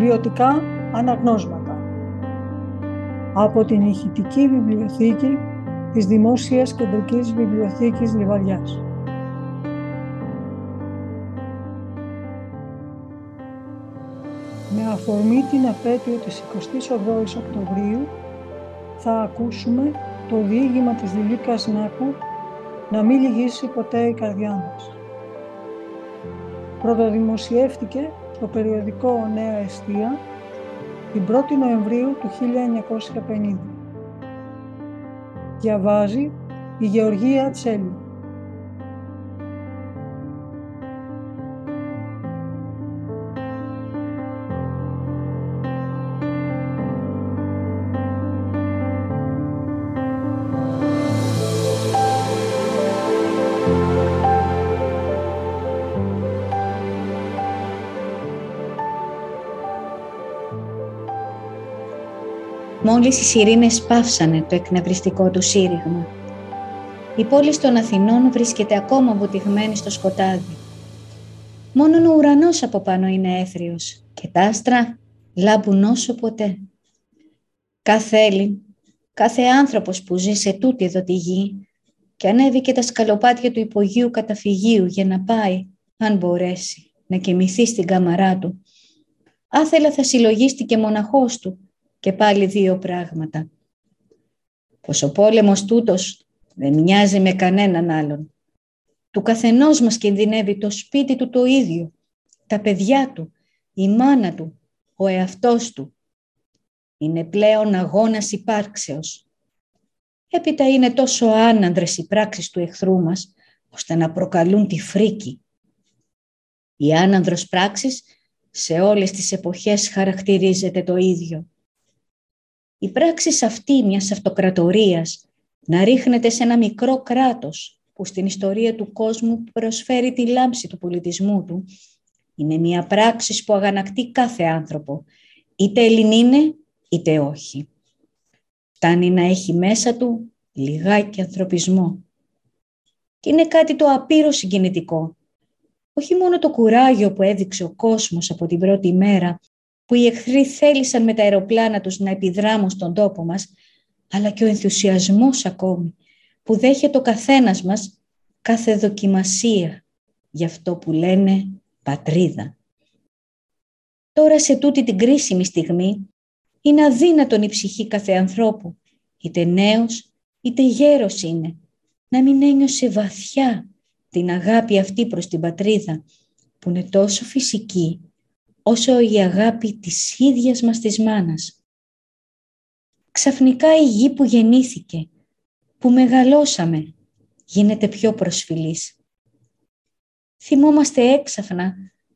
Βιωτικά αναγνώσματα από την ηχητική βιβλιοθήκη της Δημόσιας Κεντρικής Βιβλιοθήκης Λιβαδιάς. Με αφορμή την απέτειο της 28ης Οκτωβρίου θα ακούσουμε το διήγημα της Δηλίκας Νάκου «Να μην λυγίσει ποτέ η καρδιά μας». Πρωτοδημοσιεύτηκε στο περιοδικό Νέα Εστία την 1η Νοεμβρίου του 1950. Διαβάζει η Γεωργία Τσέλη. Μόλις οι σιρήνες πάυσανε το εκνευριστικό του σύριγμα. Η πόλη των Αθηνών βρίσκεται ακόμα βουτυγμένη στο σκοτάδι. Μόνον ο ουρανός από πάνω είναι έθριος και τα άστρα λάμπουν όσο ποτέ. Κάθε Έλλην, κάθε άνθρωπος που ζει σε τούτη εδώ τη γη και ανέβηκε τα σκαλοπάτια του υπογείου καταφυγίου για να πάει, αν μπορέσει, να κοιμηθεί στην κάμαρά του. Άθελα θα συλλογίστηκε μοναχός του και πάλι δύο πράγματα. Πως ο πόλεμος τούτος δεν μοιάζει με κανέναν άλλον. Του καθενός μας κινδυνεύει το σπίτι του το ίδιο, τα παιδιά του, η μάνα του, ο εαυτός του. Είναι πλέον αγώνας υπάρξεως. Έπειτα είναι τόσο άνανδρες οι πράξεις του εχθρού μας, ώστε να προκαλούν τη φρίκη. Η άνανδρος πράξης σε όλες τις εποχές χαρακτηρίζεται το ίδιο η πράξη αυτή μιας αυτοκρατορίας να ρίχνεται σε ένα μικρό κράτος που στην ιστορία του κόσμου προσφέρει τη λάμψη του πολιτισμού του, είναι μια πράξη που αγανακτεί κάθε άνθρωπο, είτε Ελληνίνε είτε όχι. Φτάνει να έχει μέσα του λιγάκι ανθρωπισμό. Και είναι κάτι το απείρο συγκινητικό. Όχι μόνο το κουράγιο που έδειξε ο κόσμος από την πρώτη μέρα που οι εχθροί θέλησαν με τα αεροπλάνα τους να επιδράμουν στον τόπο μας, αλλά και ο ενθουσιασμός ακόμη που δέχεται ο καθένας μας κάθε δοκιμασία για αυτό που λένε πατρίδα. Τώρα σε τούτη την κρίσιμη στιγμή είναι αδύνατον η ψυχή κάθε ανθρώπου, είτε νέος είτε γέρος είναι, να μην ένιωσε βαθιά την αγάπη αυτή προς την πατρίδα που είναι τόσο φυσική όσο η αγάπη της ίδιας μας της μάνας. Ξαφνικά η γη που γεννήθηκε, που μεγαλώσαμε, γίνεται πιο προσφυλής. Θυμόμαστε έξαφνα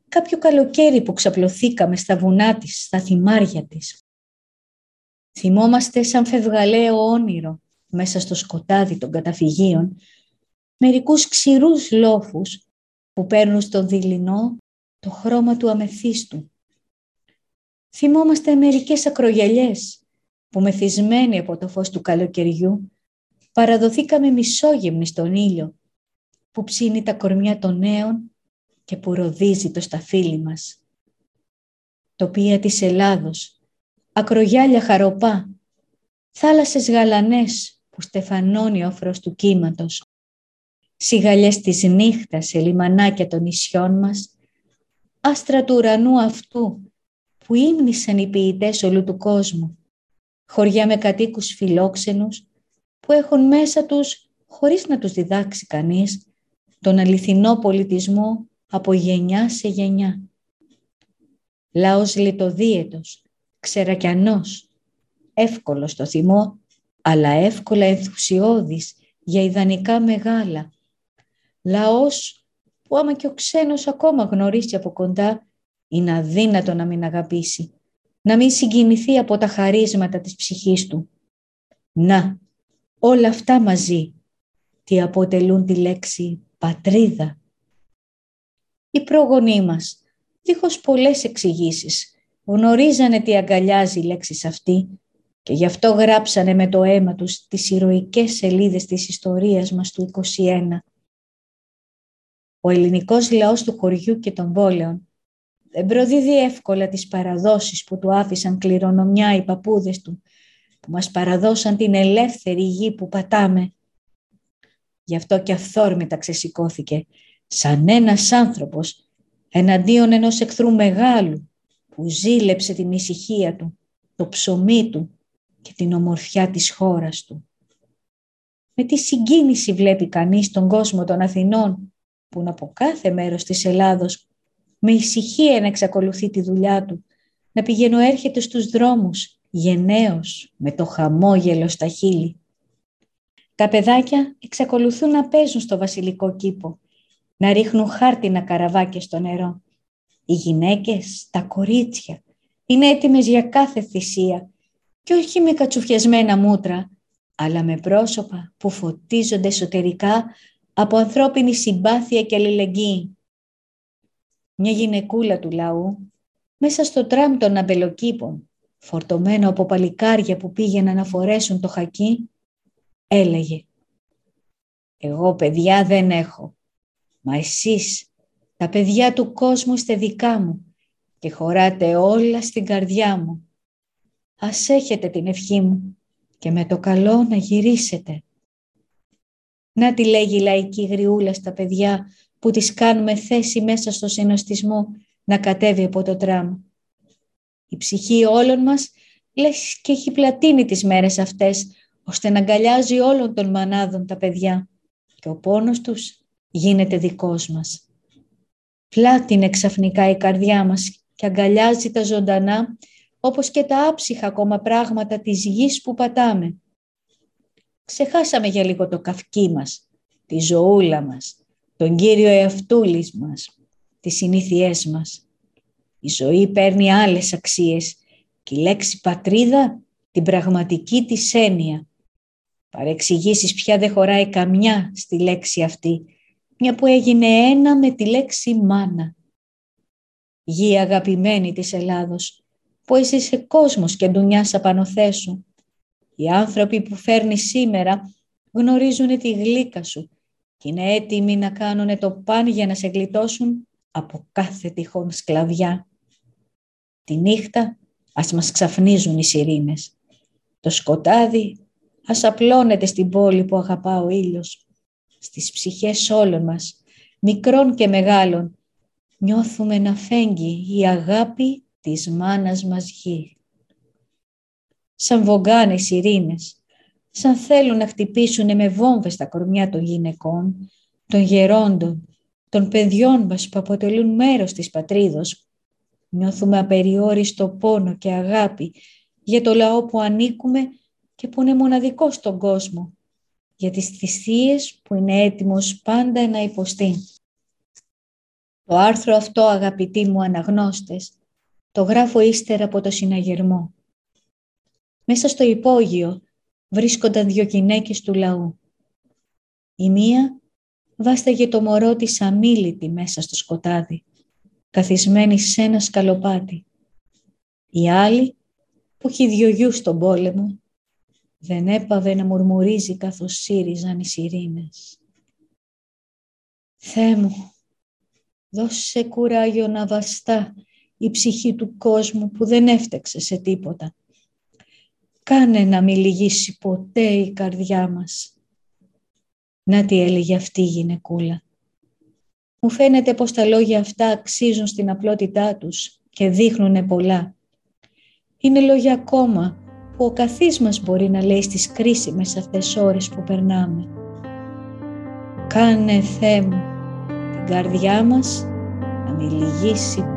κάποιο καλοκαίρι που ξαπλωθήκαμε στα βουνά της, στα θυμάρια της. Θυμόμαστε σαν φευγαλαίο όνειρο μέσα στο σκοτάδι των καταφυγίων μερικούς ξηρούς λόφους που παίρνουν στο δειλινό το χρώμα του αμεθίστου. Θυμόμαστε μερικές ακρογελιές που μεθυσμένοι από το φως του καλοκαιριού παραδοθήκαμε μισόγυμνοι στον ήλιο που ψήνει τα κορμιά των νέων και που ροδίζει το σταφύλι μας. Τοπία της Ελλάδος, ακρογιάλια χαροπά, θάλασσες γαλανές που στεφανώνει ο όφρος του κύματος, σιγαλιές της νύχτας σε λιμανάκια των νησιών μας άστρα του ουρανού αυτού που ύμνησαν οι ποιητές όλου του κόσμου, χωριά με κατοίκους φιλόξενους που έχουν μέσα τους, χωρίς να τους διδάξει κανείς, τον αληθινό πολιτισμό από γενιά σε γενιά. Λαός λιτοδίαιτος, ξερακιανός, εύκολος στο θυμό, αλλά εύκολα ενθουσιώδης για ιδανικά μεγάλα. Λαός που άμα και ο ξένος ακόμα γνωρίσει από κοντά, είναι αδύνατο να μην αγαπήσει, να μην συγκινηθεί από τα χαρίσματα της ψυχής του. Να, όλα αυτά μαζί, τι αποτελούν τη λέξη πατρίδα. Οι πρόγονοί μας, δίχως πολλές εξηγήσεις, γνωρίζανε τι αγκαλιάζει η λέξη αυτή και γι' αυτό γράψανε με το αίμα τους τις ηρωικές σελίδες της ιστορίας μας του 21 ο ελληνικός λαός του χωριού και των πόλεων δεν προδίδει εύκολα τις παραδόσεις που του άφησαν κληρονομιά οι παππούδες του, που μας παραδώσαν την ελεύθερη γη που πατάμε. Γι' αυτό και αυθόρμητα ξεσηκώθηκε, σαν ένας άνθρωπος, εναντίον ενός εχθρού μεγάλου, που ζήλεψε την ησυχία του, το ψωμί του και την ομορφιά της χώρας του. Με τι συγκίνηση βλέπει κανείς τον κόσμο των Αθηνών, που από κάθε μέρος της Ελλάδος με ησυχία να εξακολουθεί τη δουλειά του, να πηγαίνω έρχεται στους δρόμους, γενναίος, με το χαμόγελο στα χείλη. Τα παιδάκια εξακολουθούν να παίζουν στο βασιλικό κήπο, να ρίχνουν χάρτινα καραβάκια στο νερό. Οι γυναίκες, τα κορίτσια, είναι έτοιμες για κάθε θυσία και όχι με κατσουφιασμένα μούτρα, αλλά με πρόσωπα που φωτίζονται εσωτερικά από ανθρώπινη συμπάθεια και αλληλεγγύη. Μια γυναικούλα του λαού, μέσα στο τραμ των αμπελοκήπων, φορτωμένο από παλικάρια που πήγαιναν να φορέσουν το χακί, έλεγε «Εγώ παιδιά δεν έχω, μα εσείς, τα παιδιά του κόσμου είστε δικά μου και χωράτε όλα στην καρδιά μου. Ας έχετε την ευχή μου και με το καλό να γυρίσετε». Να τη λέγει η λαϊκή γριούλα στα παιδιά που τις κάνουμε θέση μέσα στο συνοστισμό να κατέβει από το τραμ. Η ψυχή όλων μας λες και έχει πλατείνει τις μέρες αυτές, ώστε να αγκαλιάζει όλων των μανάδων τα παιδιά και ο πόνος τους γίνεται δικός μας. Πλάτινε ξαφνικά η καρδιά μας και αγκαλιάζει τα ζωντανά, όπως και τα άψυχα ακόμα πράγματα της γης που πατάμε. Ξεχάσαμε για λίγο το καυκί μας, τη ζωούλα μας, τον Κύριο εαυτούλης μας, τις συνήθειές μας. Η ζωή παίρνει άλλες αξίες και η λέξη πατρίδα την πραγματική της έννοια. Παρεξηγήσεις πια δεν χωράει καμιά στη λέξη αυτή, μια που έγινε ένα με τη λέξη μάνα. Γη αγαπημένη της Ελλάδος, που είσαι σε κόσμος και ντουνιάς απάνω θέσου. Οι άνθρωποι που φέρνει σήμερα γνωρίζουν τη γλύκα σου και είναι έτοιμοι να κάνουν το παν για να σε γλιτώσουν από κάθε τυχόν σκλαβιά. Τη νύχτα ας μας ξαφνίζουν οι σιρήνες. Το σκοτάδι ας απλώνεται στην πόλη που αγαπά ο ήλιος. Στις ψυχές όλων μας, μικρών και μεγάλων, νιώθουμε να φέγγει η αγάπη της μάνας μας γη. Σαν βογκάνε οι σιρήνες, σαν θέλουν να χτυπήσουν με βόμβες τα κορμιά των γυναικών, των γερόντων, των παιδιών μας που αποτελούν μέρος της πατρίδος. Νιώθουμε απεριόριστο πόνο και αγάπη για το λαό που ανήκουμε και που είναι μοναδικό στον κόσμο, για τις θυσίες που είναι έτοιμος πάντα να υποστεί. Το άρθρο αυτό, αγαπητοί μου αναγνώστες, το γράφω ύστερα από το συναγερμό. Μέσα στο υπόγειο βρίσκονταν δύο γυναίκες του λαού. Η μία βάσταγε το μωρό της αμήλυτη μέσα στο σκοτάδι, καθισμένη σε ένα σκαλοπάτι. Η άλλη, που έχει δυο γιους στον πόλεμο, δεν έπαβε να μουρμουρίζει καθώς σύριζαν οι σιρήνες. Θεέ μου, δώσε κουράγιο να βαστά η ψυχή του κόσμου που δεν έφταξε σε τίποτα Κάνε να μην λυγίσει ποτέ η καρδιά μας. Να τι έλεγε αυτή η γυναικούλα. Μου φαίνεται πως τα λόγια αυτά αξίζουν στην απλότητά τους και δείχνουν πολλά. Είναι λόγια ακόμα που ο καθής μας μπορεί να λέει στις κρίσιμες αυτές ώρες που περνάμε. Κάνε Θεέ μου την καρδιά μας να μην λυγίσει